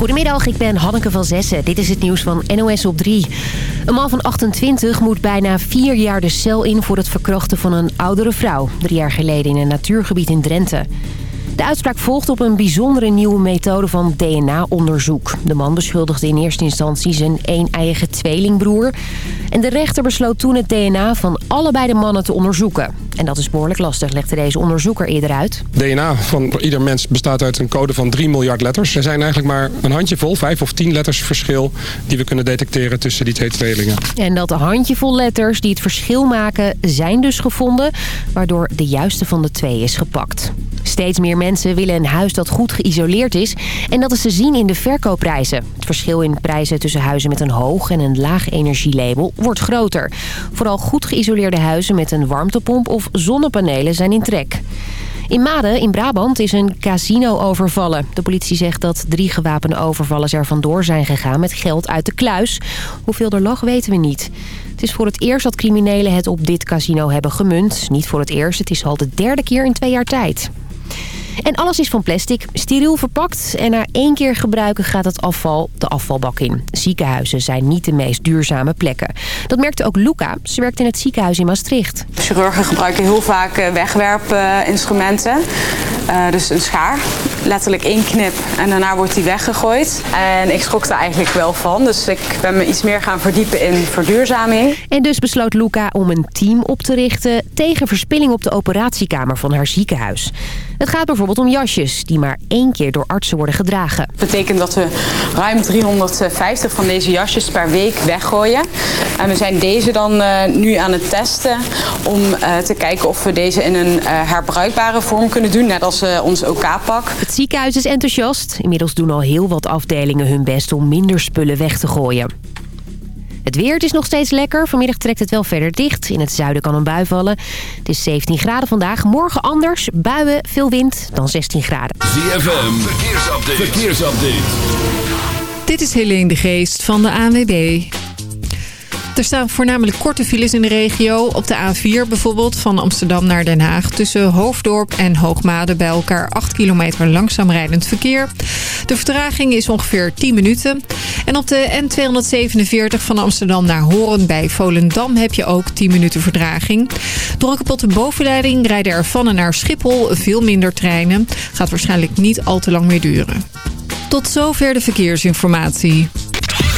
Goedemiddag, ik ben Hanneke van Zessen. Dit is het nieuws van NOS op 3. Een man van 28 moet bijna vier jaar de cel in voor het verkrachten van een oudere vrouw. Drie jaar geleden in een natuurgebied in Drenthe. De uitspraak volgt op een bijzondere nieuwe methode van DNA-onderzoek. De man beschuldigde in eerste instantie zijn een-eigen tweelingbroer. En de rechter besloot toen het DNA van allebei de mannen te onderzoeken. En dat is behoorlijk lastig, legde deze onderzoeker eerder uit. DNA van ieder mens bestaat uit een code van 3 miljard letters. Er zijn eigenlijk maar een handjevol, vijf of tien letters verschil... die we kunnen detecteren tussen die twee tweelingen. En dat handjevol letters die het verschil maken zijn dus gevonden... waardoor de juiste van de twee is gepakt. Steeds meer mensen willen een huis dat goed geïsoleerd is. En dat is te zien in de verkoopprijzen. Het verschil in prijzen tussen huizen met een hoog en een laag energielabel wordt groter. Vooral goed geïsoleerde huizen met een warmtepomp of zonnepanelen zijn in trek. In Maden, in Brabant, is een casino overvallen. De politie zegt dat drie gewapende overvallers er vandoor zijn gegaan met geld uit de kluis. Hoeveel er lag weten we niet. Het is voor het eerst dat criminelen het op dit casino hebben gemunt. Niet voor het eerst, het is al de derde keer in twee jaar tijd. En alles is van plastic, steriel verpakt en na één keer gebruiken gaat het afval de afvalbak in. Ziekenhuizen zijn niet de meest duurzame plekken. Dat merkte ook Luca. Ze werkt in het ziekenhuis in Maastricht. Chirurgen gebruiken heel vaak eh, wegwerpinstrumenten. Uh, dus een schaar, letterlijk één knip en daarna wordt die weggegooid. En ik schrok daar eigenlijk wel van, dus ik ben me iets meer gaan verdiepen in verduurzaming. En dus besloot Luca om een team op te richten tegen verspilling op de operatiekamer van haar ziekenhuis. Het gaat bijvoorbeeld om jasjes die maar één keer door artsen worden gedragen. Dat betekent dat we ruim 350 van deze jasjes per week weggooien. En we zijn deze dan uh, nu aan het testen om uh, te kijken of we deze in een uh, herbruikbare vorm kunnen doen. Net als ons OK-pak. Het ziekenhuis is enthousiast. Inmiddels doen al heel wat afdelingen hun best om minder spullen weg te gooien. Het weer het is nog steeds lekker. Vanmiddag trekt het wel verder dicht. In het zuiden kan een bui vallen. Het is 17 graden vandaag. Morgen anders. Buien, veel wind, dan 16 graden. ZFM, verkeersupdate. verkeersupdate. Dit is Helene de Geest van de ANWB. Er staan voornamelijk korte files in de regio. Op de A4 bijvoorbeeld van Amsterdam naar Den Haag. Tussen Hoofddorp en Hoogmade bij elkaar 8 kilometer langzaam rijdend verkeer. De vertraging is ongeveer 10 minuten. En op de N247 van Amsterdam naar Horen bij Volendam heb je ook 10 minuten vertraging. Door een kapotte bovenleiding rijden er van en naar Schiphol veel minder treinen. Gaat waarschijnlijk niet al te lang meer duren. Tot zover de verkeersinformatie.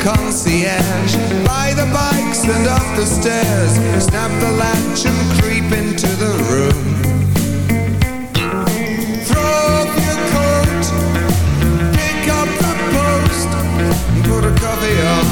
Concierge. By the bikes and up the stairs. Snap the latch and creep into the room. Throw off your coat. Pick up the post. Put a coffee on.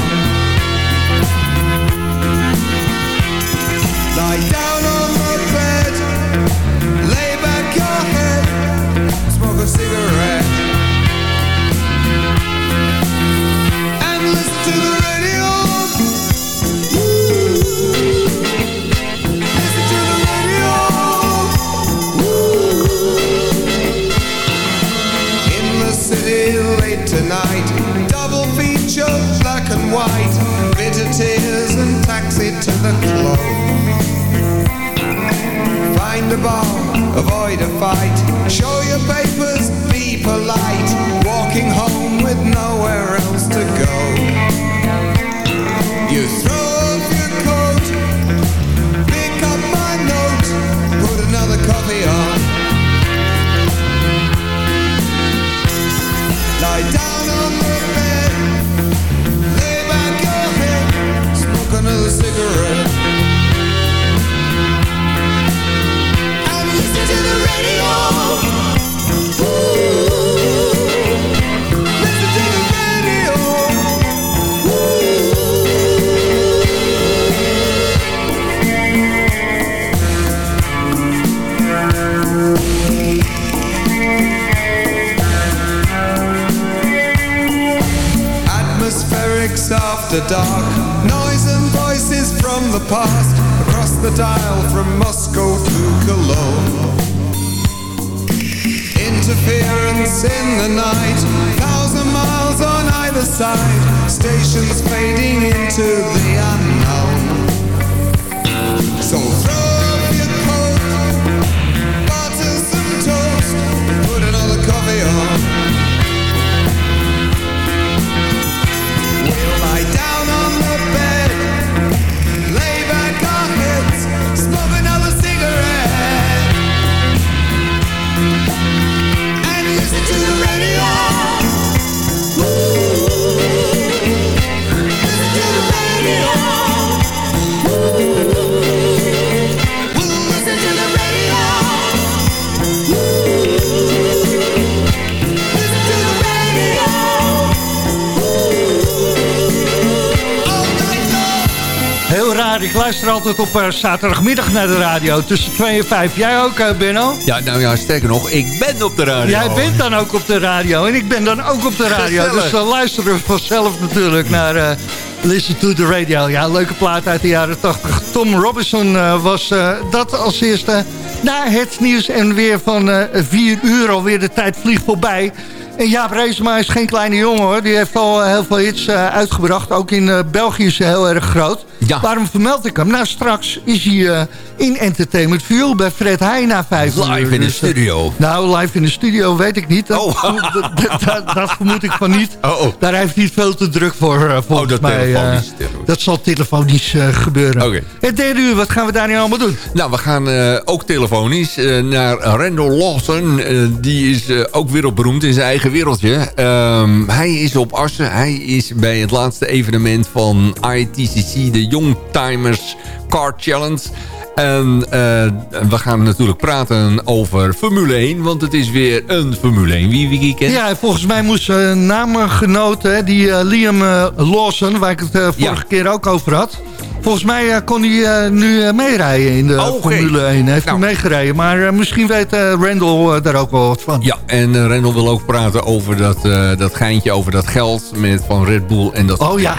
Luister altijd op eh, zaterdagmiddag naar de radio. Tussen 2 en 5. Jij ook, eh, Benno? Ja, nou ja, sterker nog, ik ben op de radio. Jij bent dan ook op de radio en ik ben dan ook op de radio. Gezellig. Dus dan luisteren we vanzelf natuurlijk naar eh, Listen to the Radio. Ja, leuke plaat uit de jaren 80. Tom Robinson eh, was eh, dat als eerste. Na het nieuws en weer van eh 4 uur alweer de tijd vliegt voorbij. En Jaap Reesema is geen kleine jongen hoor. Die heeft al heel veel hits eh, uitgebracht. Ook in eh, België is hij heel erg groot. Ja. Waarom vermeld ik hem? Nou, straks is hij eh, in Entertainment View bij Fred Heij na 5 uur. Live in de Dus, eh, studio. nou, live in de studio weet ik niet. Dat, Oh. dat, dat- dat vermoed ik van niet. Oh, oh. Daar heeft hij het veel te druk voor, eh, volgens dat mij. eh, telefonisch, telefonisch. dat zal telefonisch gebeuren. Oké. Het derde uur, wat gaan we daar nu allemaal doen? Nou, we gaan ook telefonisch naar Randall Lawson. Die is ook wereldberoemd in zijn eigen wereldje. Ehm, hij is op Assen. Hij is bij het laatste evenement van ITCC, de Youngtimers Car Challenge. En eh, we gaan natuurlijk praten over Formule 1, want het is weer een Formule 1 wie weekend. Ja, volgens mij moest namengenoot, hè, die eh, Liam eh, Lawson, waar ik het eh, vorige Ja. keer ook over had. Volgens mij eh, kon hij eh, nu eh, meerijden in de Oh. Formule 1. Hij heeft Nou. hij meegereden, maar eh, misschien weet eh, Randall eh, daar ook wel wat van. Ja, en Rendel wil ook praten over dat, eh, dat geintje, over dat geld met, van Red Bull en dat Oh ja.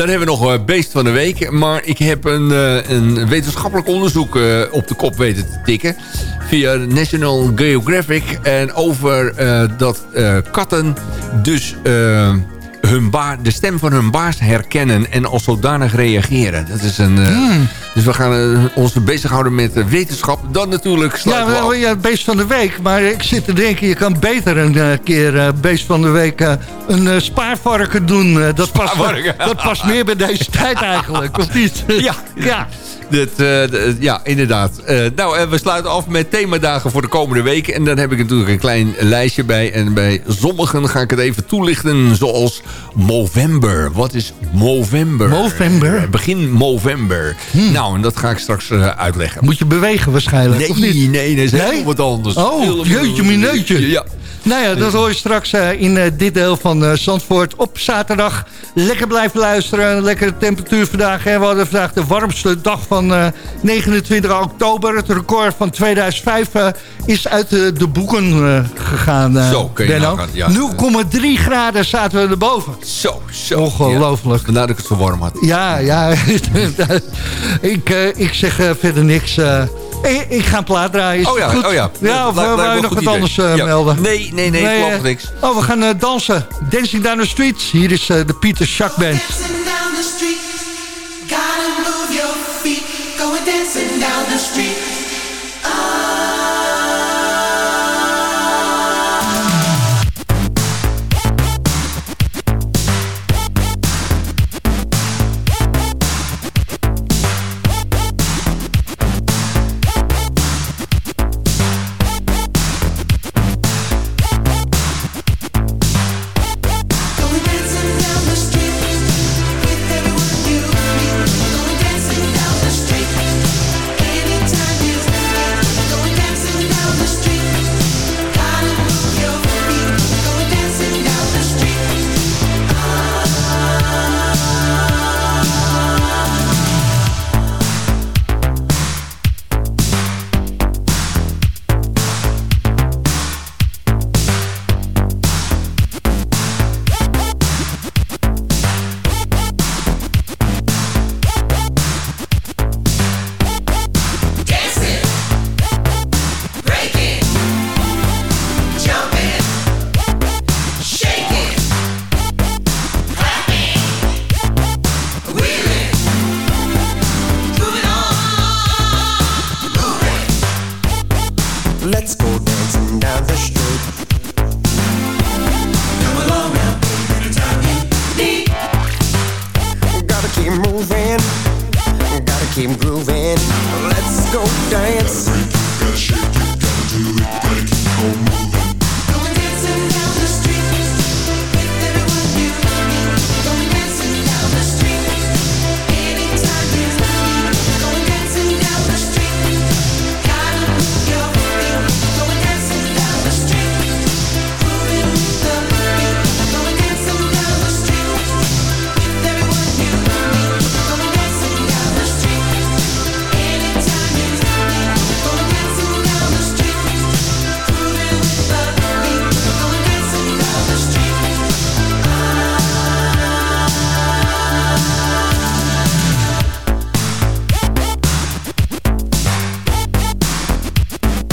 Dan hebben we nog uh, Beest van de Week. Maar ik heb een, uh, een wetenschappelijk onderzoek uh, op de kop weten te tikken. Via National Geographic. En over dat katten dus hun baar, de stem van hun baas herkennen. En als zodanig reageren. Dat is een... Mm. Dus we gaan ons bezighouden met wetenschap. Dan natuurlijk Ja, wel, ja, beest van de week. Maar ik zit te denken, je kan beter een keer beest van de week een spaarvarken doen. dat, past, dat past meer bij deze tijd eigenlijk, of niet? Ja, ja. Dat, uh, ja, inderdaad. Uh, nou, uh, we sluiten af met themadagen voor de komende week. En dan heb ik natuurlijk een klein lijstje bij. En bij sommigen ga ik het even toelichten. Zoals Movember. Wat is Movember? Movember? Begin Movember. Hmm. Nou, en dat ga ik straks uitleggen. Moet je bewegen waarschijnlijk, nee, of niet? Nee, nee, dat is nee? helemaal wat anders. Oh, jeetje, mineutje. Ja. Nou ja, dat hoor je straks uh, in uh, dit deel van uh, Zandvoort op zaterdag. Lekker blijven luisteren. Lekkere temperatuur vandaag. We hadden vandaag de warmste dag van 29 oktober. Het record van 2005 is uit de boeken gegaan. zo, kun je nagaan, ja. 0,3 graden zaten we erboven. Zo, zo. Ongelooflijk. Ja. Dat ik het zo warm had. Ja, ja. ik, ik zeg verder niks... Ik, ik ga een plaat draaien. Oh ja, goed? oh ja. Ja, of wou je nog wat anders uh, ja. melden? Nee, nee, nee, nee klopt niks. Oh, we gaan uh, dansen. Dancing Down the Streets. Hier is uh, de Pieter Schack Band. Dancing down the street. Gotta move your feet. Going dancing down the street.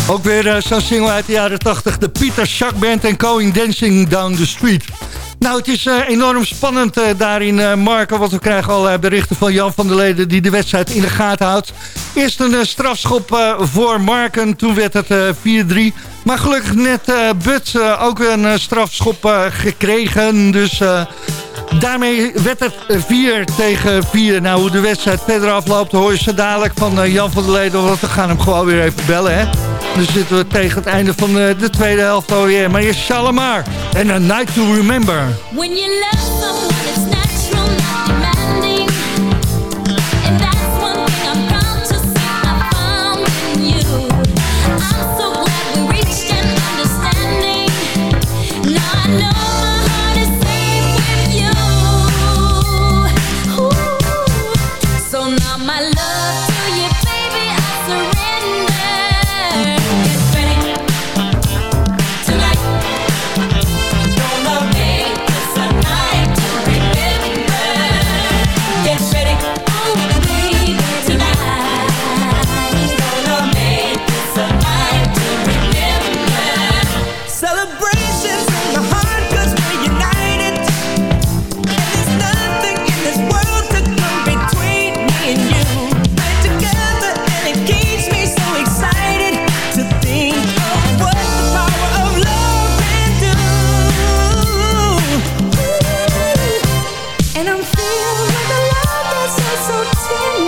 Ook weer eh, zo'n single uit de jaren 80. De Pieter Schack Band en Going Dancing Down the Street. Nou, het is eh, enorm spannend eh, daar in eh, Marken. Want we krijgen al berichten van Jan van der Leden... die de wedstrijd in de gaten houdt. Eerst een strafschop voor Marken. Toen werd het eh, 4-3. Maar gelukkig net eh But eh, ook een eh, strafschop gekregen. Dus... Daarmee werd het 4 tegen 4. Nou, hoe de wedstrijd verder afloopt, hoor je zo dadelijk van Jan van der Leden. Want we gaan hem gewoon weer even bellen, hè. Dan zitten we tegen het einde van de tweede helft alweer. Maar eerst Shalimar en A Night to Remember. When you love someone, see me.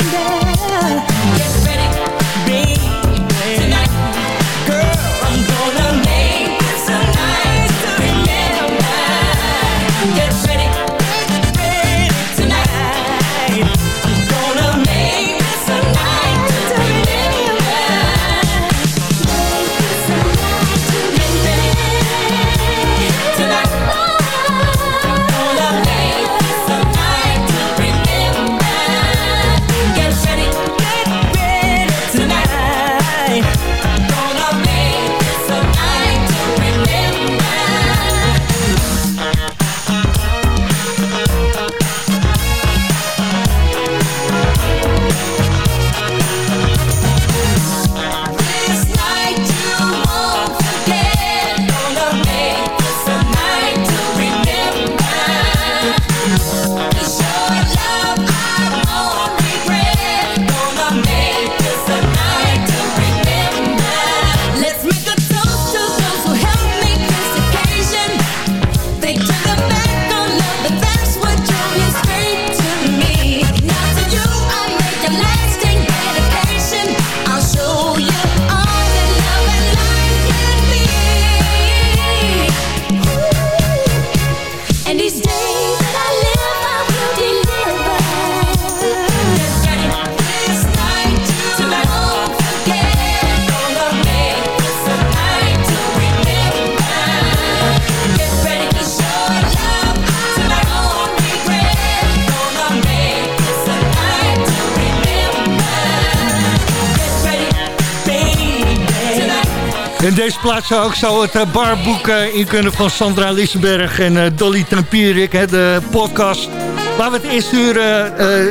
Deze plaats zou ook zo het eh, barboek eh, in kunnen van Sandra Lissenberg en eh, Dolly Tempierik, de podcast. Waar we het eerste uur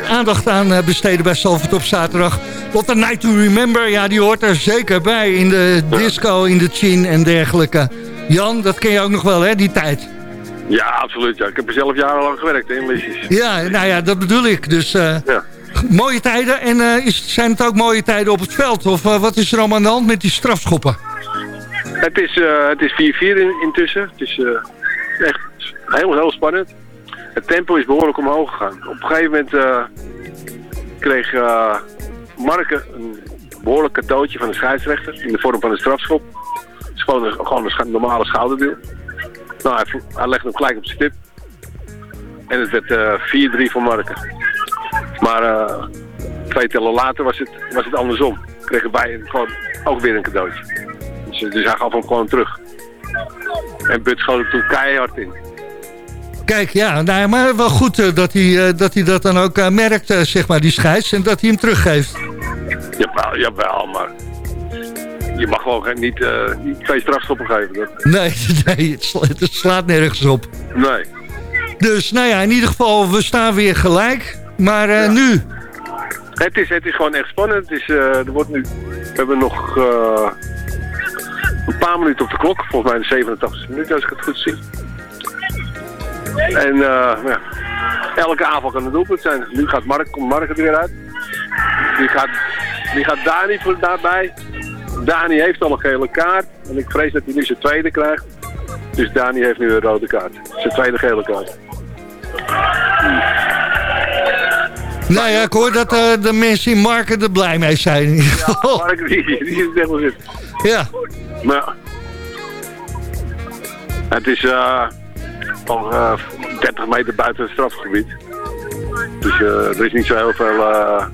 aandacht aan besteden bij Salford op zaterdag. Want A Night to Remember, ja, die hoort er zeker bij in de disco, in de chin en dergelijke. Jan, dat ken je ook nog wel, hè, die tijd. Ja, absoluut. Ja. Ik heb er zelf jarenlang gewerkt hè, in missies. Ja, nou ja, dat bedoel ik. Dus Ja. mooie tijden. En is, zijn het ook mooie tijden op het veld? Of wat is er allemaal aan de hand met die strafschoppen? Het is, eh, het is 4-4 in, intussen. Het is eh, echt heel, heel spannend. Het tempo is behoorlijk omhoog gegaan. Op een gegeven moment eh, kreeg eh Marke een behoorlijk cadeautje van de scheidsrechter in de vorm van een strafschop. Het is gewoon een, gewoon een normale schouderduw. Nou, hij, hij legde hem gelijk op zijn stip. En het werd eh 4-3 voor Marke. Maar twee tellen later was het, was het andersom. Kregen wij gewoon ook weer een cadeautje. Dus, dus hij gaf hem gewoon terug. En But schoot er toen keihard in. Kijk, ja, nou, ja, maar wel goed eh, dat, hij, eh, dat hij dat dan ook eh, merkt, zeg maar, die scheids. En dat hij hem teruggeeft. Jawel, jawel, maar je mag gewoon geen- niet, niet twee strafschoppen geven. Dat, Nee, nee het, sla- het slaat nergens op. nee. Dus, nou ja, in ieder geval, we staan weer gelijk. Maar nu, Het is, het is gewoon echt spannend. Het is, er wordt nu, we hebben nog een paar minuten op de klok. Volgens mij de 87 minuten als ik het goed zie. En eh, ja, elke aanval kan een doelpunt zijn. Nu gaat Mark, komt Mark er weer uit. Die gaat, die gaat Dani voor daarbij. Dani heeft al een gele kaart. En ik vrees dat hij nu zijn tweede krijgt. Dus Dani heeft nu een rode kaart. Zijn tweede gele kaart. Nou ja, ik hoor dat eh, de mensen in Marken er blij mee zijn. in ieder geval. Mark, die, die is echt wel. Ja, Maar ja. het is eh al eh, 30 meter buiten het strafgebied. Dus eh, er is niet zo heel veel eh,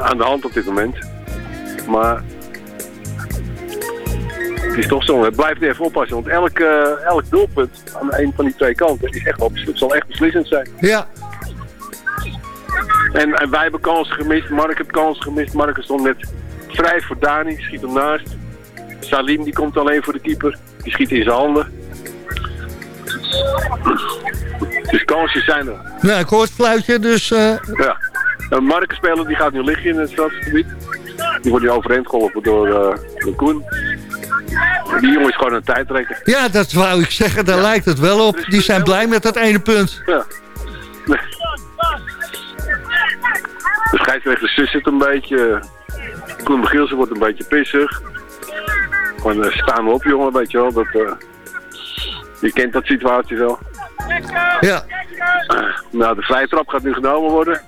aan de hand op dit moment. Maar het is toch zo. Het blijft even oppassen. Want elk, eh, elk doelpunt aan een van die twee kanten is echt het zal echt beslissend zijn. ja. En, en wij hebben kansen gemist. Mark heeft kansen gemist. Mark stond net vrij voor Dani. Schiet hem naast. Salim die komt alleen voor de keeper. Die schiet in zijn handen. Dus kansjes zijn er. Nou, ik hoor het fluitje, dus... eh, Ja. Een Markenspeler die gaat nu liggen in het strafgebied. Die wordt nu overeind geholpen door, door Koen. Die jongen is gewoon een tijdrekker. ja, dat wou ik zeggen, daar lijkt het wel op. Die zijn blij met dat ene punt. Ja. De scheidsrechter zus het een beetje. Koen Begielsen wordt een beetje pissig. Gewoon eh, staan we op jongen, weet je wel. Dat, eh, je kent dat situatie wel. Ja, Nou, de vrije trap gaat nu genomen worden.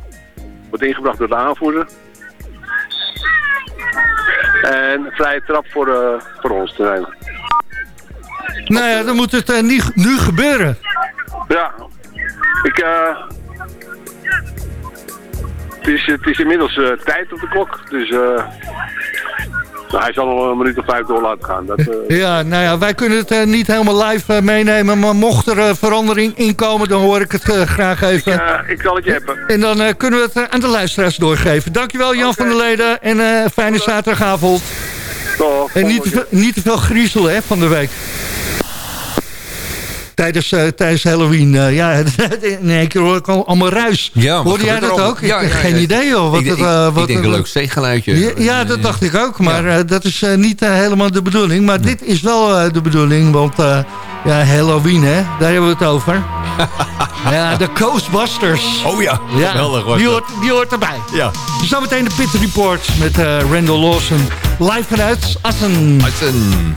Wordt ingebracht door de aanvoerder. En vrije trap voor, eh, voor ons te nemen. nou ja, dan moet het eh, niet, nu gebeuren. Ja, ik... eh het, is, het is inmiddels eh, tijd op de klok, dus... eh nou, hij zal nog een minuut of vijf door laten gaan. Dat, eh, Ja, nou ja, wij kunnen het niet helemaal live meenemen. Maar mocht er verandering inkomen, dan hoor ik het graag even. eh, ik zal het je hebben. En dan kunnen we het aan de luisteraars doorgeven. Dankjewel Jan van der Leden en fijne zaterdagavond. Toch, En niet te, veel, niet te veel griezelen hè, van de week. Tijdens, eh, tijdens Halloween. eh, ja, in één keer hoor ik al, allemaal ruis. Ja, Hoorde jij dat ook? Ja, ik heb ja, geen ja. idee joh. Wat ik, het, ik- eh, ik wat denk een leuk zeegeluidje. Ja, ja, dat dacht ik ook. Maar dat is niet helemaal de bedoeling. Maar dit is wel de bedoeling. Want ja, Halloween, hè, daar hebben we het over. ja, de Ghostbusters. Oh ja, Ja, geweldig was die hoort, die hoort erbij. Ja. Zometeen de Pit Report met Randall Lawson. Live vanuit Assen. Assen.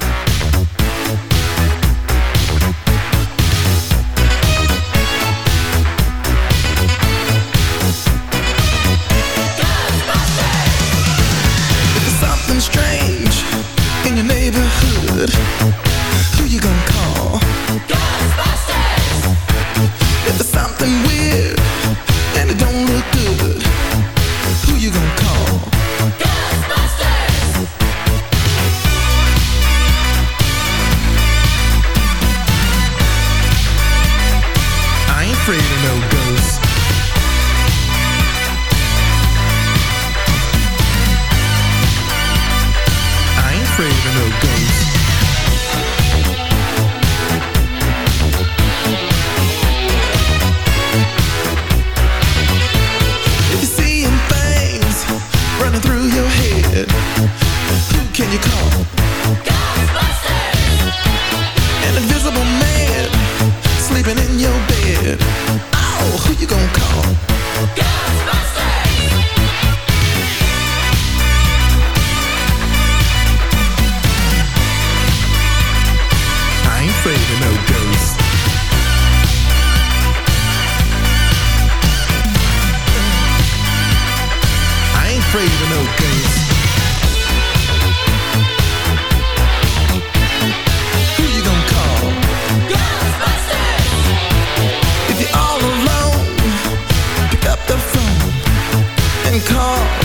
Afraid of no ghosts. Who you gonna call? Ghostbusters! If you're all alone, pick up the phone and call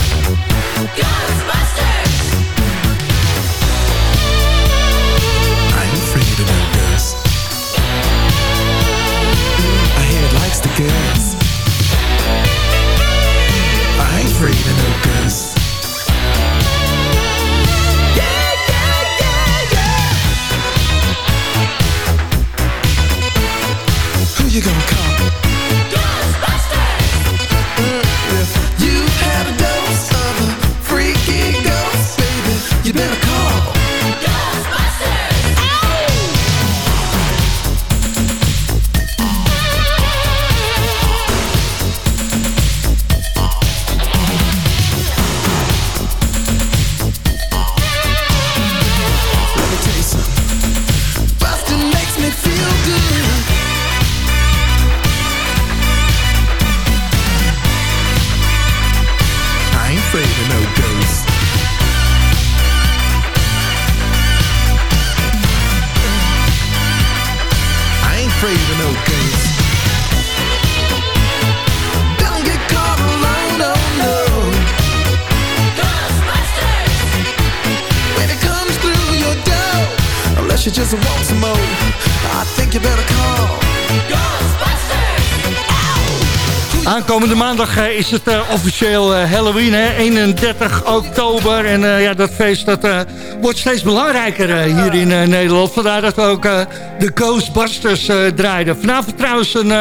Aankomende maandag eh, is het eh, officieel eh, Halloween, hè? 31 oktober. En ja, dat feest dat, wordt steeds belangrijker hier in Nederland. Vandaar dat we ook de Ghostbusters draaiden. Vanavond trouwens een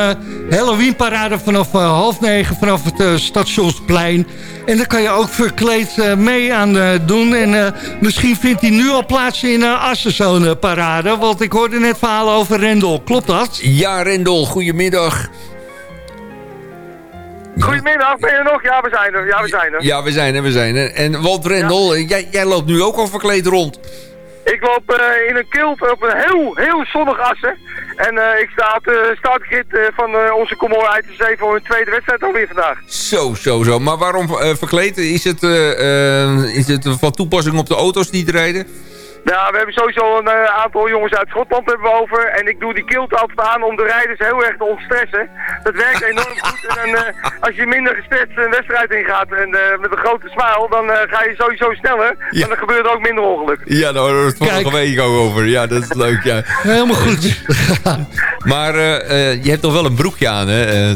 Halloween-parade vanaf half negen vanaf het Stationsplein. En daar kan je ook verkleed mee aan doen. En misschien vindt hij nu al plaats in Assen, zo'n parade. Want ik hoorde net verhalen over Rendel. Klopt dat? Ja, Rendel, goedemiddag. Goedemiddag, ben je er nog? Ja, we zijn er. Ja, we zijn er. Ja, we zijn er, we zijn er. En Walt Rendel, jij, jij loopt nu ook al verkleed rond. Ik loop eh, in een kilt op een heel, heel zonnig assen. En eh, ik sta op de startgrid eh, van onze Comoor ITC voor hun tweede wedstrijd alweer vandaag. Zo, zo, zo. Maar waarom verkleed? Is het, is het van toepassing op de auto's die rijden? Ja, we hebben sowieso een eh, aantal jongens uit Schotland hebben we over. En ik doe die kilt altijd aan om de rijders heel erg te ontstressen. Dat werkt enorm goed. En eh, als je minder gestrest een wedstrijd ingaat en eh, met een grote smile, dan ga je sowieso sneller. Ja. En dan gebeurt er ook minder ongeluk. Ja, daar we het vorige week ook over. Ja, dat is leuk, ja. Helemaal goed. Maar eh, eh, je hebt toch wel een broekje aan, hè?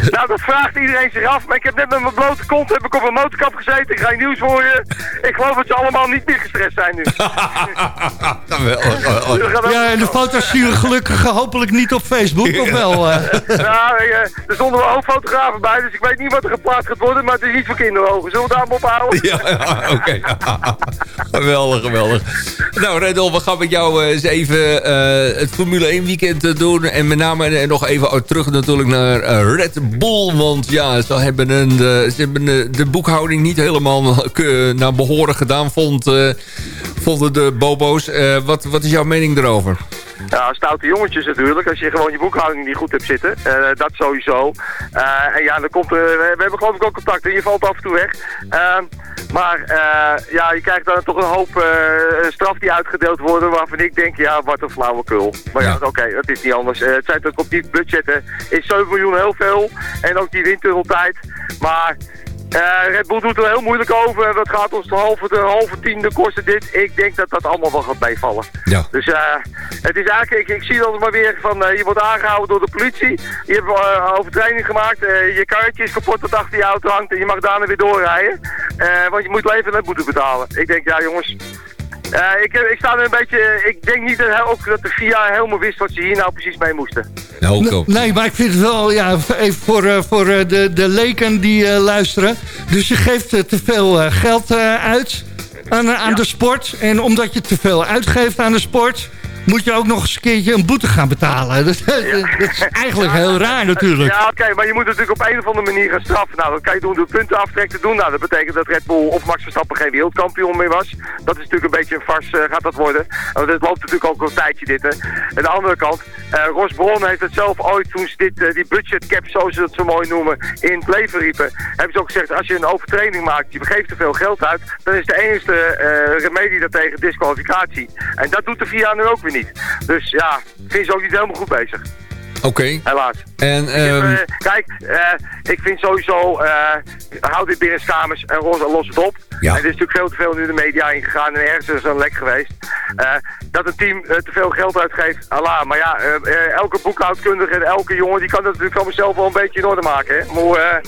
Nou, dat vraagt iedereen zich af. Maar ik heb net met mijn blote kont heb ik op een motorkap gezeten. Ik ga je nieuws horen. Ik geloof dat ze allemaal niet meer gestrest zijn nu. Ja, en de foto's zien we gelukkig eh, hopelijk niet op Facebook, of wel? eh? Nou, eh, er stonden wel ook fotografen bij, dus ik weet niet wat er geplaatst gaat worden, maar het is niet voor kinderogen. Zullen we daar maar op houden? Ja, ja, oké. geweldig, geweldig. Nou, Rendel, we gaan met jou eh, eens even eh, het Formule 1 weekend doen. En met name nog even terug natuurlijk naar Red Bull. Want ja, ze hebben, een, eh, ze hebben eh, de boekhouding niet helemaal naar behoren gedaan, vond, eh, vonden de bobo's. Wat, wat is jouw mening erover? Ja, stoute jongetjes natuurlijk, als je gewoon je boekhouding niet goed hebt zitten. Dat sowieso. En ja, dan komt, we, hebben geloof ik ook contact en je valt af en toe weg. Maar eh, ja, je krijgt dan toch een hoop eh, straf die uitgedeeld worden waarvan ik denk, ja, wat een flauwekul. Maar ja, Ja. oké, dat is niet anders. Eh, het zijn toch op die budgetten is 7 miljoen heel veel. En ook die windtunneltijd. Maar... eh, Red Bull doet er heel moeilijk over. Dat gaat ons de halve, de halve tiende kosten dit. Ik denk dat dat allemaal wel gaat meevallen. Ja. Dus eh, het is eigenlijk, ik, ik zie dan maar weer van, eh, je wordt aangehouden door de politie. Je hebt eh, overtreding gemaakt, je karretje is kapot dat achter je auto hangt en je mag daarna weer doorrijden. Want je moet leven en boete betalen. Ik denk, ja jongens, eh, ik, ik sta er een beetje, ik denk niet dat, hij- ook dat de FIA helemaal wist wat ze hier nou precies mee moesten. Nou, ook Nee, maar ik vind het wel, ja, even voor, eh, voor eh, de, de leken die eh, luisteren. Dus je geeft te veel eh, geld eh, uit aan, aan de sport. En omdat je te veel uitgeeft aan de sport... moet je ook nog eens een keertje een boete gaan betalen. Dat, dat is eigenlijk heel raar natuurlijk. Ja, oké, maar je moet natuurlijk op een of andere manier gaan straffen. Nou, dat kan je doen door puntenaftrek te doen. Nou, dat betekent dat Red Bull of Max Verstappen geen wereldkampioen meer was. Dat is natuurlijk een beetje een vars, eh, gaat dat worden. Want het loopt natuurlijk ook al een tijdje dit, hè. Aan de andere kant, eh Ros Bron heeft het zelf ooit, toen ze dit, eh, die budget cap, zoals ze dat zo mooi noemen, in het leven riepen, hebben ze ook gezegd, als je een overtreding maakt, je geeft te veel geld uit, dan is de enige remedie daartegen disqualificatie. En dat doet de VIA nu ook weer niet. Dus ja, ik vind ze ook niet helemaal goed bezig. Oké. Helaas. En, heb, ehm, eh, kijk, eh, ik vind sowieso, eh houd dit binnen kamers en los, los het op. Ja. En er is natuurlijk veel te veel nu de media ingegaan en ergens is er een lek geweest. Dat een team te veel geld uitgeeft, Allah. Maar ja, elke boekhoudkundige en elke jongen, die kan dat natuurlijk allemaal zelf wel een beetje in orde maken. Hè? Maar,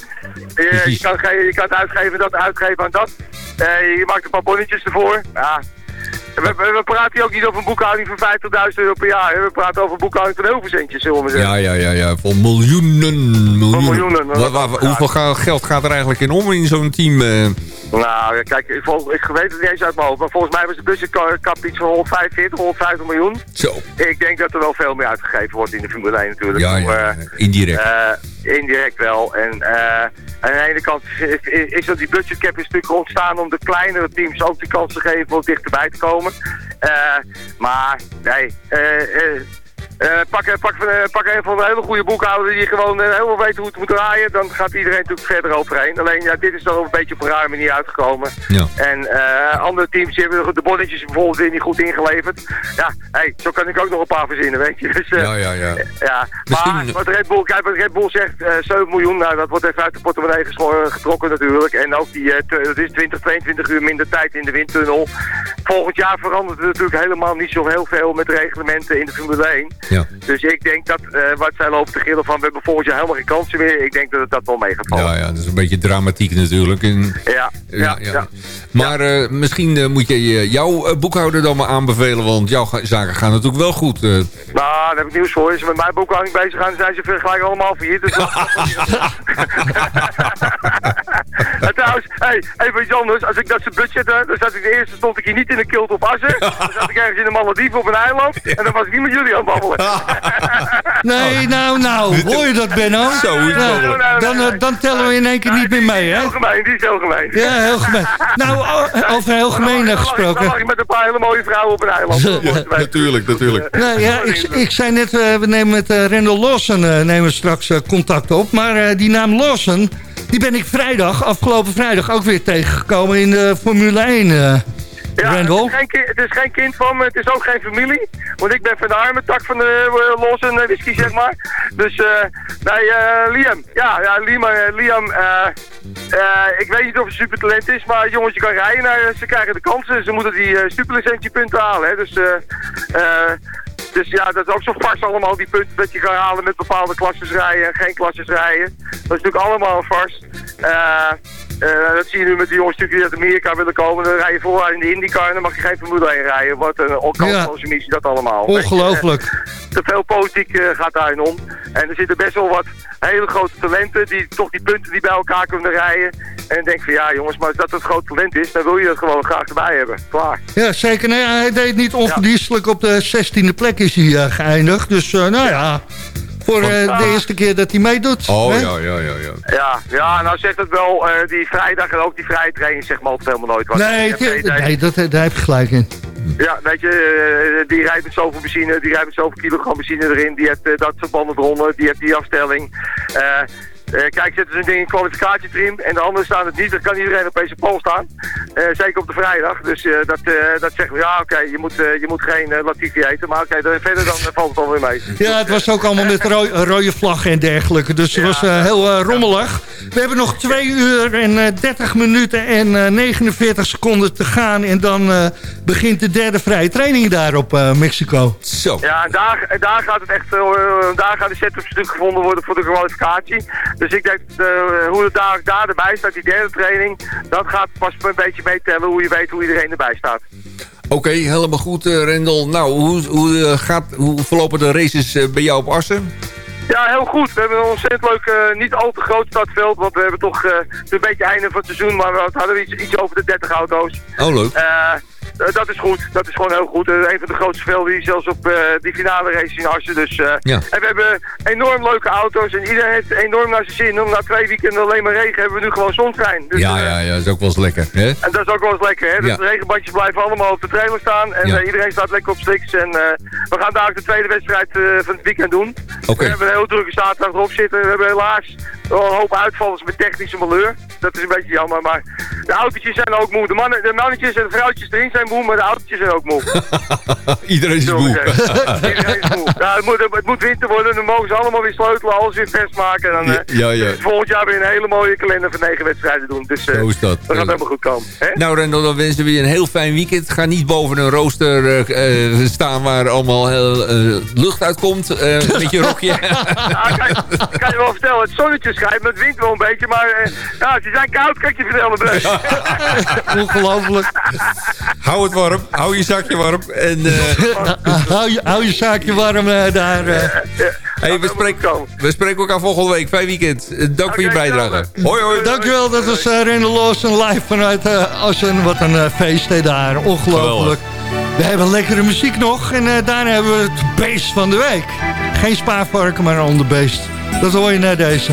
je, je, kan, je kan het uitgeven dat, uitgeven aan dat. Je maakt een paar bonnetjes ervoor. Ja. We, we, praten hier ook niet over een boekhouding van 50.000 euro per jaar. Hè? We praten over een boekhouding van heel veel centjes, zullen we zeggen. ja, ja, ja, ja, van miljoenen. miljoenen. miljoenen, Wa- wa- ja. hoeveel geld gaat er eigenlijk in om in zo'n team? eh? Nou, kijk, ik, ik weet het niet eens uit mijn hoofd, maar volgens mij was de budgetkap iets van 145, 150 miljoen. Zo. Ik denk dat er wel veel meer uitgegeven wordt in de Formule 1 natuurlijk. Ja, ja, ja, indirect. eh, indirect wel. En eh, aan de ene kant is, dat die budgetcap is natuurlijk ontstaan om de kleinere teams ook de kans te geven om dichterbij te komen. Eh, maar, nee, eh, eh, pak, eh, pak, eh, pak een van de hele goede boekhouder die gewoon eh, helemaal weet hoe het moet draaien. Dan gaat iedereen natuurlijk verder overheen. Alleen ja, dit is toch een beetje op een rare manier uitgekomen. Ja. En eh, andere teams hebben de bonnetjes bijvoorbeeld weer niet goed ingeleverd. Ja, hey, zo kan ik ook nog een paar verzinnen, weet je. Dus, eh, Ja, ja, ja. ja, Misschien- maar wat Red Bull, kijk, wat Red Bull zegt, eh 7 miljoen, nou, dat wordt even uit de portemonnee getrokken natuurlijk. En ook die, eh, dat is 20, 22 uur minder tijd in de windtunnel. Volgend jaar verandert er natuurlijk helemaal niet zo heel veel met de reglementen in de Formule 1. Ja. Dus ik denk dat, eh, wat zij lopen te gillen van, we hebben volgend jaar helemaal geen kansen meer. Ik denk dat het dat wel mee gaat vallen. Ja, ja, dat is een beetje dramatiek natuurlijk. En, Ja, ja, ja. Maar eh, misschien eh, moet je jouw boekhouder dan maar aanbevelen, want jouw zaken gaan natuurlijk wel goed. Nou, daar heb ik nieuws voor. Als ze met mijn boekhouding bezig gaan, zijn ze gelijk allemaal failliet. Dus en trouwens, hey, even iets anders. Als ik dat soort budget had, dan zat ik de eerste stond ik hier niet in een kilt op Assen. Dan zat ik ergens in de Malediven op een eiland. En dan was ik niet met jullie aan het babbelen. Nee, nou, nou, hoor je dat, Benno? Zo is het Nou, dan, eh, dan tellen we in één keer niet meer mee, hè? Heel gemeen, die is heel gemeen. Ja, heel gemeen. Nou, over heel gemeen eh, Dan lag gesproken. ik met een paar hele mooie vrouwen op een eiland. Weten. natuurlijk, natuurlijk. Nou ja, ik, ik zei net, eh, we nemen met eh Randall Lawson eh, nemen we straks eh, contact op. Maar eh, die naam Lawson, die ben ik vrijdag, afgelopen vrijdag, ook weer tegengekomen in de Formule 1. Ja, Randall. Het is, geen kind, het is geen kind van me, het is ook geen familie. Want ik ben van de arme tak van de uh, los en eh, whisky, zeg maar. Dus, eh nee, Liam. Ja, ja Liam, Liam ik weet niet of het supertalent is, maar het jongetje kan rijden. Nou, ze krijgen de kansen, ze moeten die eh superlicentiepunten halen. Hè. Dus, dus ja, dat is ook zo vast allemaal, die punten dat je kan halen met bepaalde klasses rijden en geen klasses rijden. Dat is natuurlijk allemaal vast. Eh, eh, dat zie je nu met de jongens die uit Amerika willen komen. Dan rij je vooruit in de IndyCar en dan mag je geen Formule 1 rijden. Wat een kansloze missie dat allemaal. Je, Ongelooflijk. eh, te veel politiek eh, gaat daarin om. En er zitten best wel wat hele grote talenten die toch die punten niet bij elkaar kunnen rijden. En ik denk van ja jongens, maar als dat het groot talent is, dan wil je het gewoon graag erbij hebben. Klaar. Ja, zeker. Nee, hij deed niet onverdienstelijk. Op de 16e plek is hij geëindigd. Dus nou ja, voor eh, de eerste keer dat hij meedoet. Oh, hè? ja, ja, ja, ja. Ja, ja, nou zegt het wel, eh, die vrijdag en ook die vrije training zeg maar altijd helemaal nooit wat. Nee, hebt nee dat, daar heb je gelijk in. Ja, weet je, eh, die rijdt met zoveel benzine, die rijdt met zoveel kilogram benzine erin, die heeft eh, dat soort banden eronder, die heeft die afstelling. Eh, kijk, zetten ze een ding in kwalificatietrim en de anderen staan het niet, dan kan iedereen op deze pol staan. Eh, zeker op de vrijdag, dus eh, dat, eh, dat zeggen we, ja oké, je, moet, eh, je moet geen uh, Latifi eten, maar oké, verder dan valt het alweer mee. Ja, het was ook allemaal met ro rode vlaggen en dergelijke. Dus het was heel rommelig. We hebben nog 2 uur en eh 30 minuten en eh 49 seconden te gaan. En dan eh, begint de derde vrije training daar op eh, Mexico. Zo. Ja, en daar, daar gaat het echt, daar gaan de setups natuurlijk gevonden worden voor de kwalificatie. Dus ik denk, eh, hoe het daar, daar erbij staat, die derde training, dat gaat pas een beetje meetellen hoe je weet hoe iedereen erbij staat. Oké, helemaal goed, eh, Rendel. Nou, hoe, hoe, eh, gaat, hoe verlopen de races bij jou op Assen? Ja, heel goed. We hebben een ontzettend leuk, niet al te groot startveld, want we hebben toch een beetje einde van het seizoen, maar we hadden iets, iets over de 30 auto's. Oh, leuk. Dat is goed. Dat is gewoon heel goed. Eh, een van de grootste velden die zelfs op eh, die finale race in Assen. Dus, eh, Ja. En we hebben enorm leuke auto's. En iedereen heeft enorm naar zijn zin. Om na twee weekenden alleen maar regen hebben we nu gewoon zonschijn. Dus, Ja, eh, ja, ja, dat is ook wel eens lekker. Hè? En dat is ook wel eens lekker, hè? Dus Ja. de regenbandjes blijven allemaal op de trailer staan. En Ja. eh, iedereen staat lekker op sliks. En eh, we gaan daar ook de tweede wedstrijd eh, van het weekend doen. We hebben een heel drukke zaterdag erop zitten. We hebben helaas een hoop uitvallers met technische malheur. Dat is een beetje jammer, maar de autootjes zijn ook moe. De, mannen, de mannetjes en de vrouwtjes erin zijn moe, maar de autootjes zijn ook moe. Iedereen is moe. Iedereen is moe. Ja, het, moet, het moet winter worden, dan mogen ze allemaal weer sleutelen, alles weer vers maken. En dan, eh, Ja, ja. dus volgend jaar weer een hele mooie kalender van negen wedstrijden doen. Dus eh, Zo is dat. dat gaat helemaal goed komen. Hè? Nou Rendel, dan wensen we je een heel fijn weekend. Ga niet boven een rooster eh, staan waar allemaal heel, eh, lucht uitkomt. eh, met je rokje. Ja, kijk, ik kan je wel vertellen, het zonnetje schijnt, maar het wint wel een beetje. Maar eh, ja, ze zijn koud, kan ik je vertellen, Breus. Ongelooflijk. hou het warm. Hou je zakje warm. En eh, hou, je, hou je zaakje warm eh, daar. eh. hey, we, spreken, we spreken elkaar volgende week. Fijn weekend. Eh, dank voor je bijdrage. Hoi hoi. Dankjewel, dat was uh, Rene Lawson live vanuit uh, Assen. Wat een uh, feest daar, ongelooflijk. We hebben lekkere muziek nog en uh, daarna hebben we het beest van de week. Geen spaarvarken, maar een ander beest. Dat hoor je naar deze.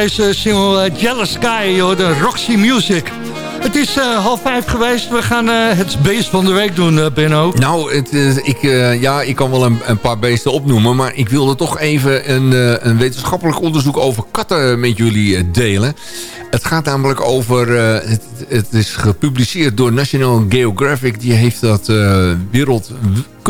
deze single uh, Jealous Sky, joh, de Roxy Music. Het is uh, half vijf geweest. We gaan uh, het beest van de week doen, Benno. Nou, het, ik, ja, ik kan wel een, een, paar beesten opnoemen... maar ik wilde toch even een, een wetenschappelijk onderzoek over katten met jullie delen. Het gaat namelijk over... het, het is gepubliceerd door National Geographic. Die heeft dat eh,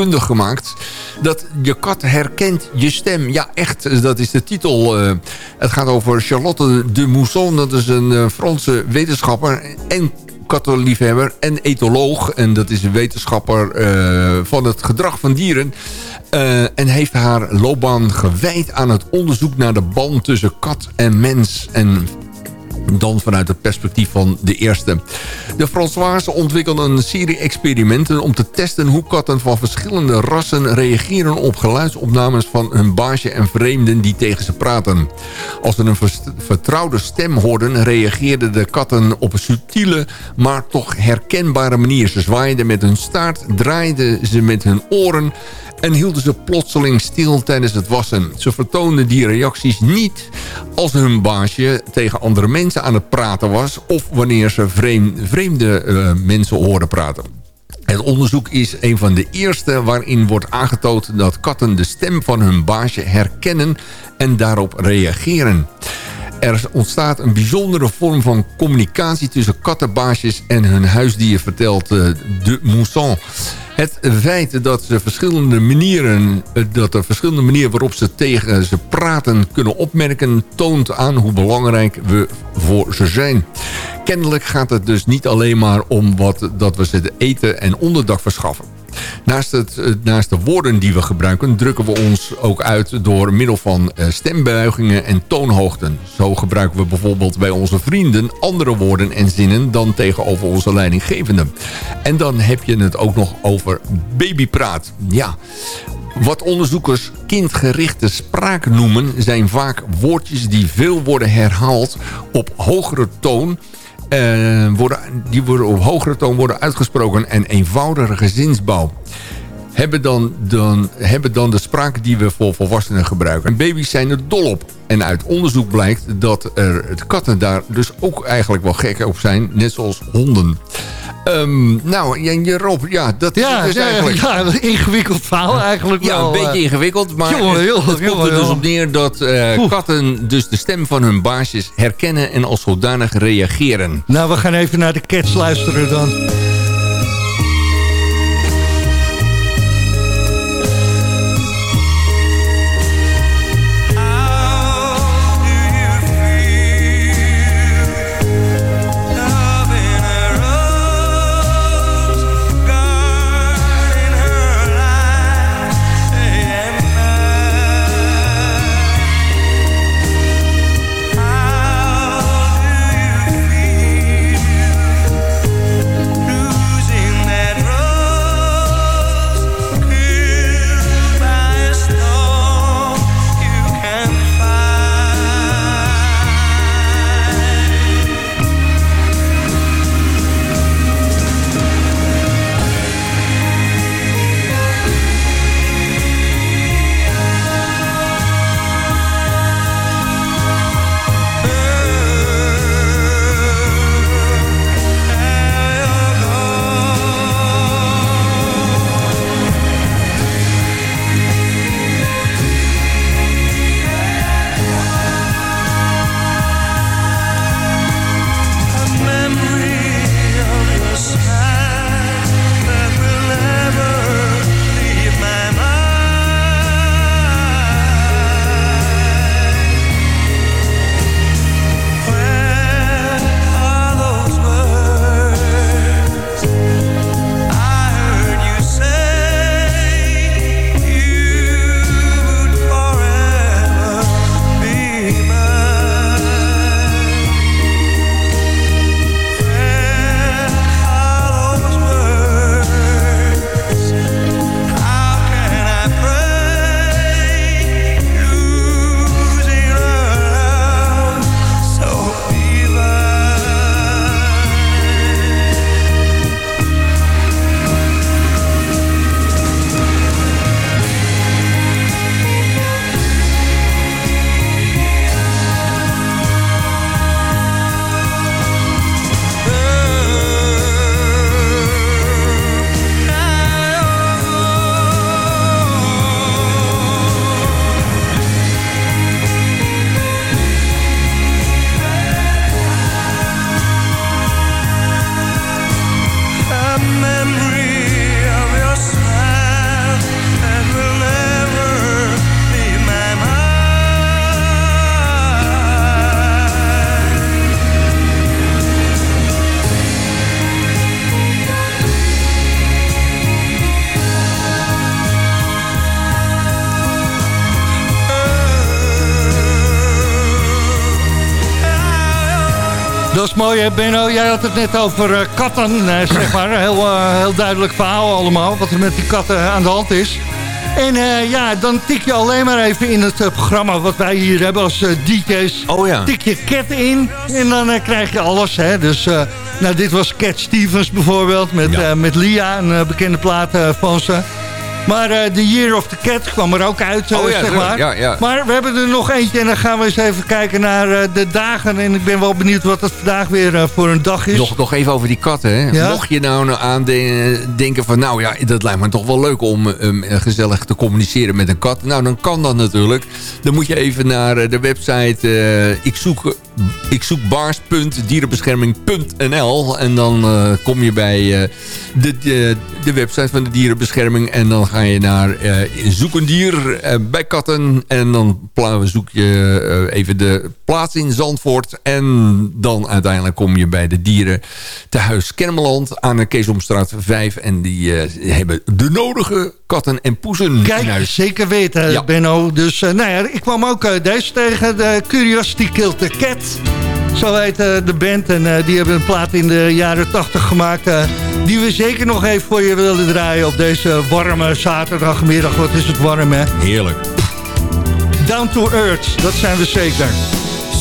gemaakt. Dat je kat herkent je stem. Ja, echt, dat is de titel. Eh. het gaat over Charlotte de Mousson. Dat is een eh, Franse wetenschapper en kattenliefhebber en etoloog. En dat is een wetenschapper eh, van het gedrag van dieren. En heeft haar loopbaan gewijd aan het onderzoek naar de band tussen kat en mens. En dan vanuit het perspectief van de eerste. De Françoise ontwikkelde een serie experimenten... om te testen hoe katten van verschillende rassen reageren... op geluidsopnames van hun baasje en vreemden die tegen ze praten. Als ze een vertrouwde stem hoorden... reageerden de katten op een subtiele, maar toch herkenbare manier. Ze zwaaiden met hun staart, draaiden ze met hun oren en hielden ze plotseling stil tijdens het wassen. Ze vertoonden die reacties niet als hun baasje tegen andere mensen aan het praten was... of wanneer ze vreemd, vreemde eh, mensen hoorden praten. Het onderzoek is een van de eerste waarin wordt aangetoond dat katten de stem van hun baasje herkennen en daarop reageren. Er ontstaat een bijzondere vorm van communicatie tussen kattenbaasjes en hun huisdier, vertelt eh, de Mousson. Het feit dat, ze verschillende manieren, eh, dat er verschillende manieren waarop ze tegen ze praten kunnen opmerken... toont aan hoe belangrijk we voor ze zijn. Kennelijk gaat het dus niet alleen maar om wat, dat we ze eten en onderdak verschaffen. Naast, eh, naast de woorden die we gebruiken... drukken we ons ook uit door middel van eh, stembuigingen en toonhoogten. Zo gebruiken we bijvoorbeeld bij onze vrienden... andere woorden en zinnen dan tegenover onze leidinggevende. En dan heb je het ook nog over babypraat. Ja, wat onderzoekers kindgerichte spraak noemen... zijn vaak woordjes die veel worden herhaald op hogere toon... eh, worden, die worden op hogere toon worden uitgesproken en eenvoudige zinsbouw. Hebben dan, dan, hebben dan de spraak die we voor volwassenen gebruiken. En baby's zijn er dol op. En uit onderzoek blijkt dat er de katten daar dus ook eigenlijk wel gek op zijn. Net zoals honden. Ehm, nou, je Rob, ja, dat is Ja, het dus ja, eigenlijk. ja, een ingewikkeld verhaal eigenlijk Ja, wel. een beetje eh. ingewikkeld, maar Jongen, het, jongen, het komt er dus op neer dat eh, katten dus de stem van hun baasjes herkennen en als zodanig reageren. Nou, we gaan even naar de cats luisteren dan. Mooi, hè, Benno. Jij had het net over eh, katten, eh, zeg maar. Heel, eh, heel duidelijk verhaal allemaal, wat er met die katten aan de hand is. En eh, ja, dan tik je alleen maar even in het eh, programma wat wij hier hebben als eh, DJ's. Oh ja. Tik je Cat in en dan eh, krijg je alles. Hè. Dus eh, nou, dit was Cat Stevens bijvoorbeeld met, Ja. eh, met Lia, een eh, bekende plaat eh, van ze. Maar eh The Year of the Cat kwam er ook uit, eh, Oh ja, zeg maar. Ja, ja. Maar we hebben er nog eentje en dan gaan we eens even kijken naar eh, de dagen. En ik ben wel benieuwd wat het vandaag weer voor een dag is. Nog, nog even over die katten. Hè? Mocht je nou aan denken van... nou ja, dat lijkt me toch wel leuk om um, gezellig te communiceren met een kat. Nou, dan kan dat natuurlijk. Dan moet je even naar de website... ik zoek, ik zoek baars.dierenbescherming.nl en dan eh, kom je bij eh, de, de, de website van de dierenbescherming... en dan ga je naar eh, zoek een dier bij katten... en dan zoek je even de plaats in Zandvoort... en dan uiteindelijk kom je bij de dieren te huis Kennemerland... aan de Keesomstraat 5 en die hebben de nodige katten en poezen in Kijk, huis. zeker weten, Ja. Benno. Dus nou ja, ik kwam ook deze tegen, de Curiosity Killed the Cat. Zo heet eh, de band. En eh, die hebben een plaat in de jaren 80 gemaakt... eh, die we zeker nog even voor je willen draaien... op deze warme zaterdagmiddag. Wat is het warm, hè? Heerlijk. Down to Earth, dat zijn we zeker.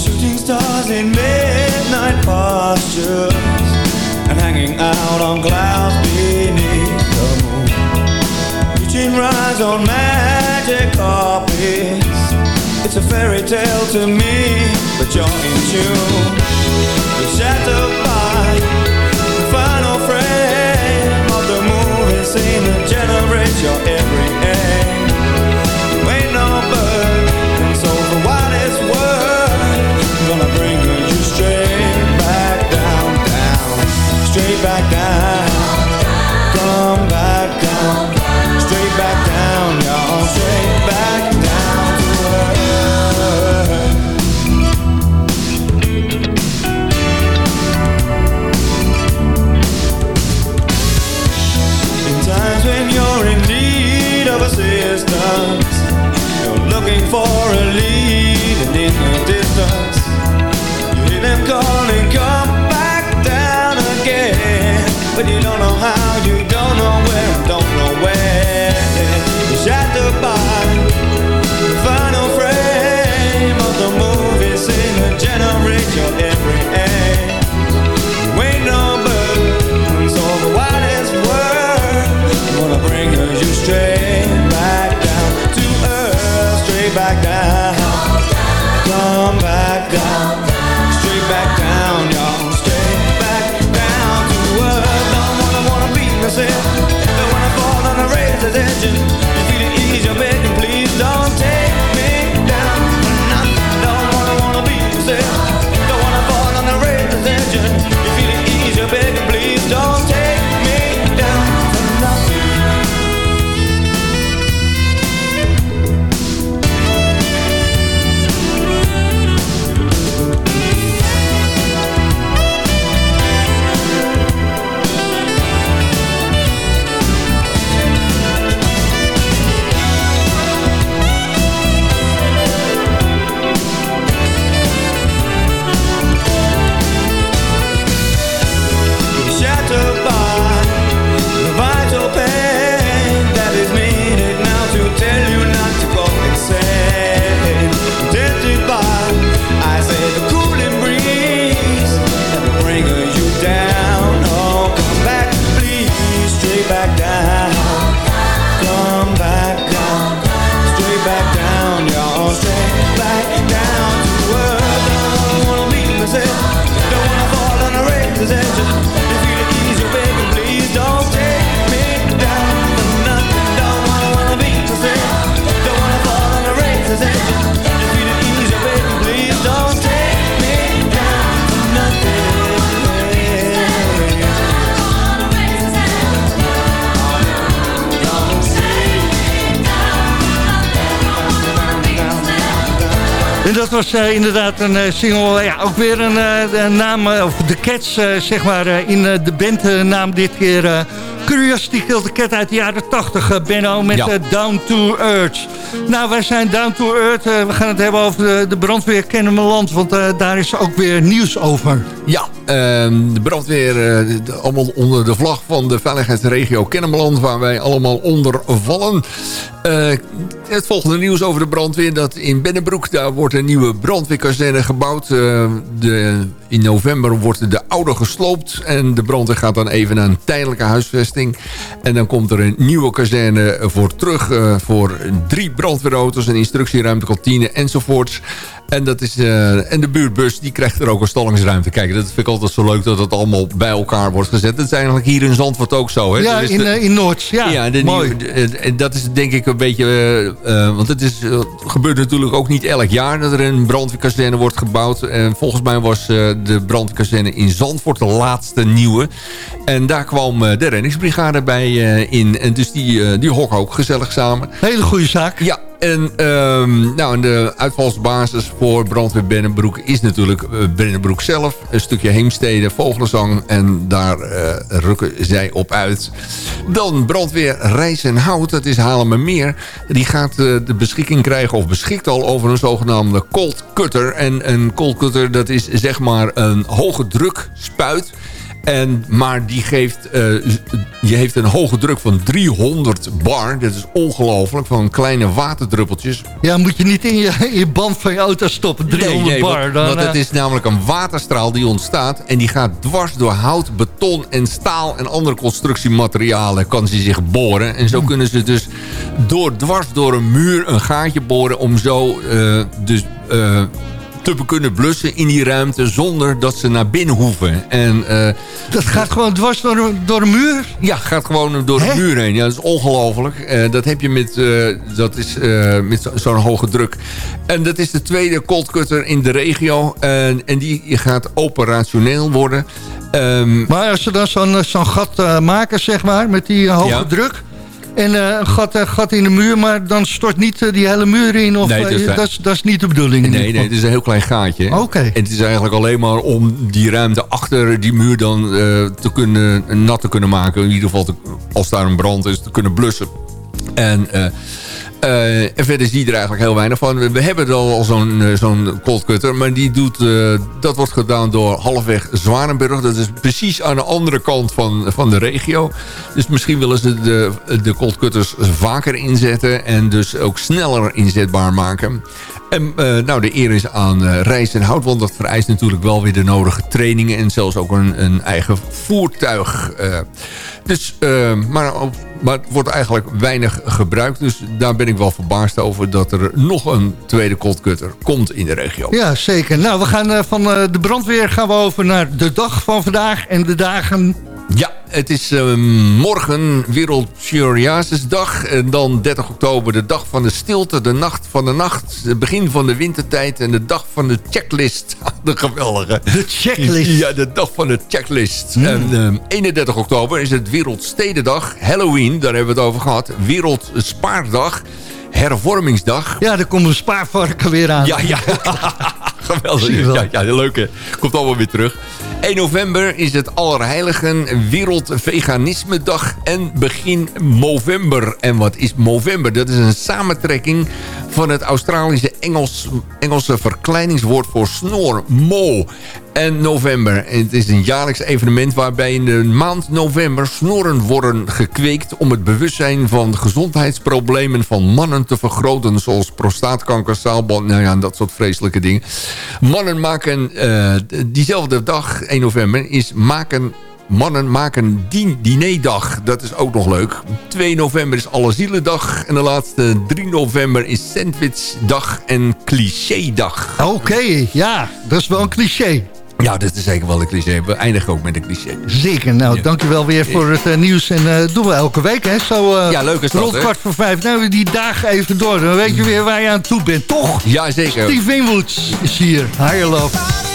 Shooting stars in midnight postures and hanging out on clouds beneath the moon. Reaching rise on magic carpets. It's a fairy tale to me, but you're in tune. You're shattered by the final frame of the movie scene that generates your every aim. Assistance, you're looking for a lead in the distance, you hear them calling, come back down again. But you don't know how, you don't know where, don't know when. En dat was eh, inderdaad een eh, single, ja, ook weer een, eh, naam, of de Cats, zeg maar, in de bandnaam dit keer. Curiosity Killed the Cat uit de jaren 80, eh, Benno, met Ja. Down to Earth. Nou, wij zijn Down to Earth, eh, we gaan het hebben over de, de brandweer Kennemerland, want eh, daar is ook weer nieuws over. Ja, ehm, de brandweer, eh, allemaal onder de vlag van de veiligheidsregio Kennemerland... waar wij allemaal onder vallen. Het volgende nieuws over de brandweer... dat in Bennebroek, daar wordt een nieuwe brandweerkazerne gebouwd. De, in november wordt de oude gesloopt... en de brandweer gaat dan even naar een tijdelijke huisvesting. En dan komt er een nieuwe kazerne voor terug... voor drie brandweerauto's, een instructieruimte, kantine enzovoorts... En, dat is, eh, en de buurtbus die krijgt er ook een stallingsruimte. Kijk, dat vind ik altijd zo leuk dat het allemaal bij elkaar wordt gezet. Dat is eigenlijk hier in Zandvoort ook zo. Hè? Ja, Dus in, de- eh, in Noord. Ja, de mooi. en dat is denk ik een beetje... eh, want het, is, gebeurt natuurlijk ook niet elk jaar... dat er een brandweerkazerne wordt gebouwd. En volgens mij was de brandweerkazerne in Zandvoort de laatste nieuwe. En daar kwam de reddingsbrigade bij in. En dus die, die hokken ook gezellig samen. Hele goede zaak. Ja, en, ehm, nou, de uitvalsbasis voor brandweer Bennenbroek is natuurlijk eh, Bennenbroek zelf. Een stukje Heemstede, Vogelenzang en daar eh, rukken zij op uit. Dan brandweer Rijs en Hout, dat is Halemermeer. Die gaat eh, de beschikking krijgen of beschikt al over een zogenaamde cold cutter. En een cold cutter dat is zeg maar een hoge druk spuit... En, maar die geeft, eh, je heeft een hoge druk van 300 bar. Dat is ongelooflijk, van kleine waterdruppeltjes. Ja, moet je niet in je, in je band van je auto stoppen. 300 Nee, nee, bar. Want, dan, want het eh, is namelijk een waterstraal die ontstaat. En die gaat dwars door hout, beton en staal en andere constructiematerialen kan ze zich boren. En zo kunnen ze dus door, dwars door een muur een gaatje boren om zo eh, dus... te kunnen blussen in die ruimte zonder dat ze naar binnen hoeven. En, eh, dat gaat gewoon dwars door, door een muur? Ja, gaat gewoon door de muur heen. Ja, dat is ongelooflijk. Eh, dat heb je met, eh, dat is, met zo- zo'n hoge druk. En dat is de tweede cold cutter in de regio. En, en die gaat operationeel worden. Ehm, Maar als ze dan zo'n zo'n gat maken, zeg maar, met die hoge Ja. druk... en eh, een gat, eh, gat in de muur, maar dan stort niet eh, die hele muur in... Of, Nee, dat is- dat, is, dat is niet de bedoeling. in Nee, nee, het is een heel klein gaatje. Oké. En het is eigenlijk alleen maar om die ruimte achter die muur dan te kunnen, nat te kunnen maken. In ieder geval, te- als daar een brand is, te kunnen blussen. En, eh, eh, en verder zie je er eigenlijk heel weinig van. We, hebben al, zo'n eh, zo'n cold cutter, maar die doet, eh, dat wordt gedaan door halfweg Zwanenburg. Dat is precies aan de andere kant van, van de regio. Dus misschien willen ze de, de cold cutters vaker inzetten en dus ook sneller inzetbaar maken. En eh, nou, de eer is aan eh reis en hout, want dat vereist natuurlijk wel weer de nodige trainingen en zelfs ook een, een eigen voertuig. eh. dus, maar, maar het wordt eigenlijk weinig gebruikt, dus daar ben ik wel verbaasd over dat er nog een tweede coldcutter komt in de regio. Ja, zeker. Nou, we gaan van de brandweer gaan we over naar de dag van vandaag en de dagen... Ja, het is eh, morgen Wereld Psoriasisdag. En dan 30 oktober de dag van de stilte, de nacht van de nacht. Het begin van de wintertijd en de dag van de checklist. De geweldige. De checklist. Ja, de dag van de checklist. En eh, 31 oktober is het Wereldstedendag. Halloween, daar hebben we het over gehad. Wereldspaardag. Hervormingsdag. Ja, daar komt een spaarvarken weer aan. Ja, ja. Geweldig. Ja, ja, leuk hè. Komt allemaal weer terug. 1 november is het Allerheiligen Wereldveganisme Dag en begin november. En wat is november? Dat is een samentrekking van het Australische Engels, Engelse verkleiningswoord voor snor, mo. En november. Het is een jaarlijks evenement waarbij in de maand november snorren worden gekweekt... om het bewustzijn van gezondheidsproblemen van mannen te vergroten... zoals prostaatkanker, zaalband, nou ja, dat soort vreselijke dingen. Mannen maken eh, diezelfde dag, 1 november, is maken... Mannen maken din dinerdag. Dat is ook nog leuk. 2 november is Allezielendag. En de laatste 3 november is Sandwichdag en Clichédag. Oké, ja, dat is wel een cliché. Ja, dat is zeker wel een cliché. We eindigen ook met een cliché. Zeker. Nou, dankjewel weer voor het eh, nieuws. En eh, doen we elke week, hè? Zo, eh, Ja, leuk is dat, Rond kwart voor vijf. Nou, we die dagen even door. Dan weet je weer waar je aan toe bent, toch? Ja, zeker. Steve Winwoods is hier. Higher Love.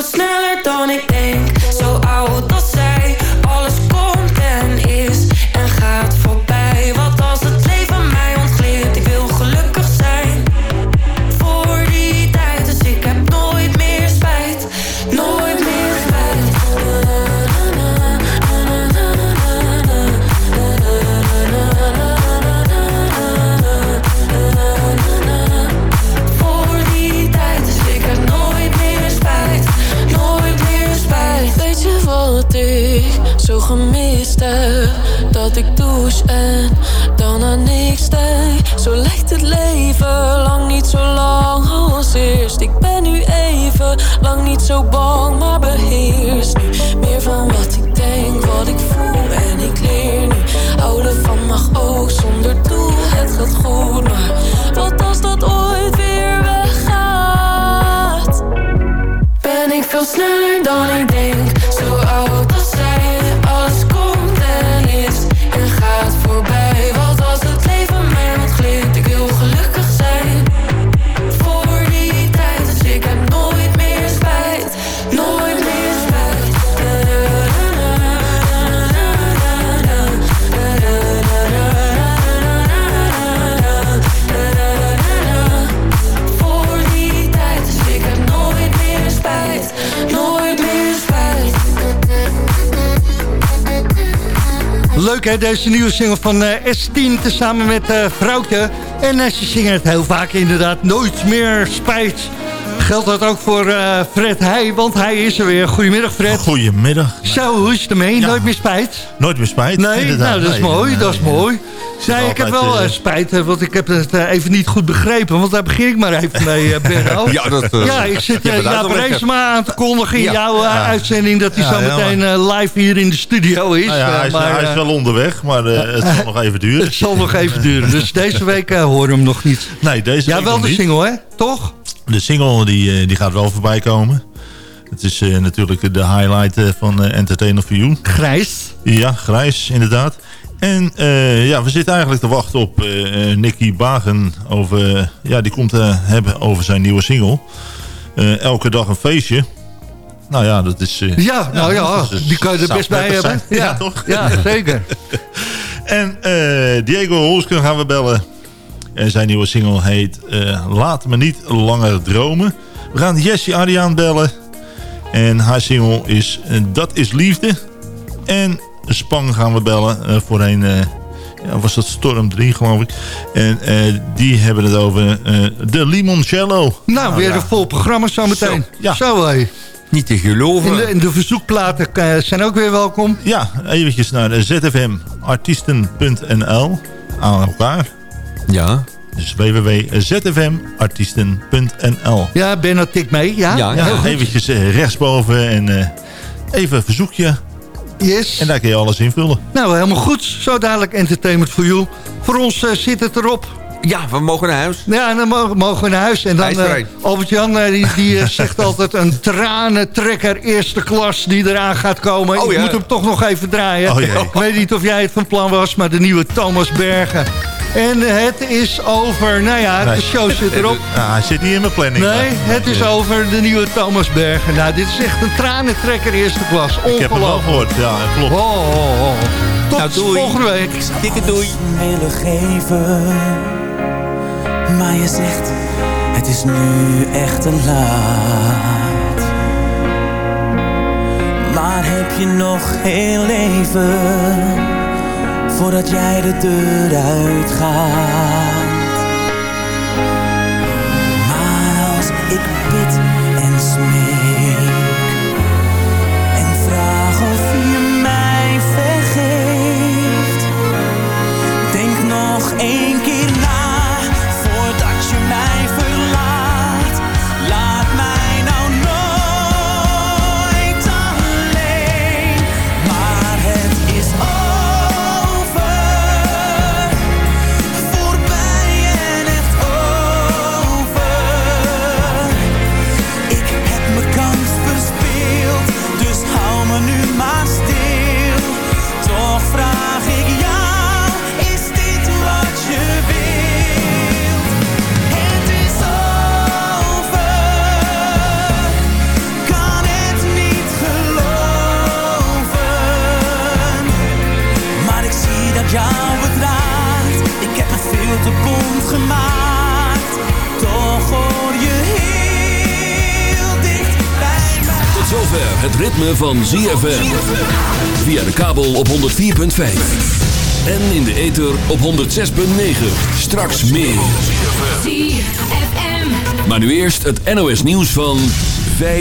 Ben ik veel sneller deze nieuwe single van eh, S10 tezamen met eh Vrouwtje. En eh, ze zingen het heel vaak inderdaad, nooit meer spijt. Geldt dat ook voor eh, Fred Heij, want hij is er weer. Goedemiddag Fred. Goedemiddag. Zo, hoe is het ermee? Nooit meer spijt? Nooit meer spijt. Nee, inderdaad. nou dat is Nee, mooi, nee, dat is nee. mooi. Nee, ik heb wel eh, spijt, want ik heb het even niet goed begrepen. Want daar begin ik maar even mee, Benno. Ja, dat, ja, ik zit uh, Jaap. Reesma aan te kondigen in Ja. jouw Ja. uitzending... dat hij Ja, zo ja, meteen live hier in de studio is. Nou ja, hij, is, maar, hij is wel onderweg, maar het zal nog even duren. het zal nog even duren. Dus deze week uh, horen we hem nog niet. Nee, deze Ja, week wel de single, hè? Toch? De single die, eh, die gaat wel voorbij komen. Het is eh, natuurlijk de highlight eh, van Entertainer for You. Grijs. Ja, grijs inderdaad. En ja, we zitten eigenlijk te wachten op Nicky Bagen. Over, ja, die komt te hebben over zijn nieuwe single. Elke dag een feestje. Nou ja, dat is... Ja, nou ja, is- die kan je er best bij hebben. Ja, Ja, toch? Ja, zeker. En Diego Holsken gaan we bellen. En zijn nieuwe single heet eh, Laat me niet langer dromen. We gaan Jessie Ariaan bellen. En haar single is eh, Dat is Liefde. En Spang gaan we bellen. eh, voorheen eh, ja, was dat Storm 3 geloof ik. En eh, die hebben het over eh, de Limoncello. Nou, weer ja. een vol programma zometeen. Zo, ja. Zo, hé. Niet te geloven. En de, en de verzoekplaten zijn ook weer welkom. Ja, eventjes naar zfmartiesten.nl aan elkaar. Ja. Dus www.zfmartiesten.nl Ja, Benno tikt mee. Ja, Ja, eventjes eh, rechtsboven en eh, even een verzoekje. Yes. En daar kun je alles invullen. Nou, helemaal goed. Zo dadelijk Entertainment for You. Voor ons eh, zit het erop. Ja, we mogen naar huis. Ja, dan mogen, mogen we naar huis. En dan, eh, Albert-Jan, die, die zegt altijd een tranentrekker eerste klas die eraan gaat komen. Oh, Ik ja. moet hem toch nog even draaien. Oh. Ik weet niet of jij het van plan was, maar de nieuwe Thomas Bergen. En het is over. Nou ja, de Nee. show zit erop. Ah, hij zit niet in mijn planning. Nee, maar- het is over de nieuwe Thomas Bergen. Nou, dit is echt een tranentrekker eerste klas. Ik heb hem wel Ongelooflijk. gehoord. Ja, klopt. Oh, oh, oh. Tot Nou, doei. volgende week. Dikke doei. willen geven. Maar je zegt, het is nu echt te laat. Maar heb je nog heel even, voordat jij de deur uitgaat. te bond gemaakt. Toch hoor je heel dicht bij mij. Tot zover het ritme van ZFM. Via de kabel op 104.5. En in de ether op 106.9. Straks meer. ZFM. Maar nu eerst het NOS nieuws van 5.